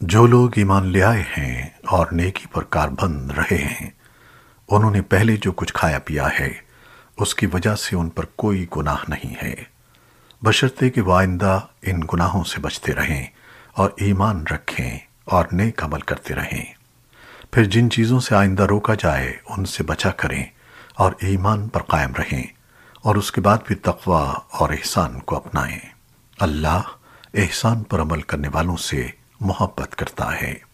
جو لوگ ایمان لے آئے ہیں اور نیکی پر کاربند رہے ہیں، انہوں نے پہلے جو کچھ کھایا پیا ہے، اس کی وجہ سے ان پر کوئی گناہ نہیں ہے۔ بشرطے کہ وہ آئندہ ان گناہوں سے بچتے رہیں اور ایمان رکھیں اور نیک عمل کرتے رہیں۔ پھر جن چیزوں سے آئندہ روکا جائے، ان سے بچا کریں اور ایمان پر قائم رہیں اور اس کے بعد بھی تقوی اور احسان کو اپنائیں۔ اللہ احسان پر عمل کرنے والوں سے محبت کرتا ہے۔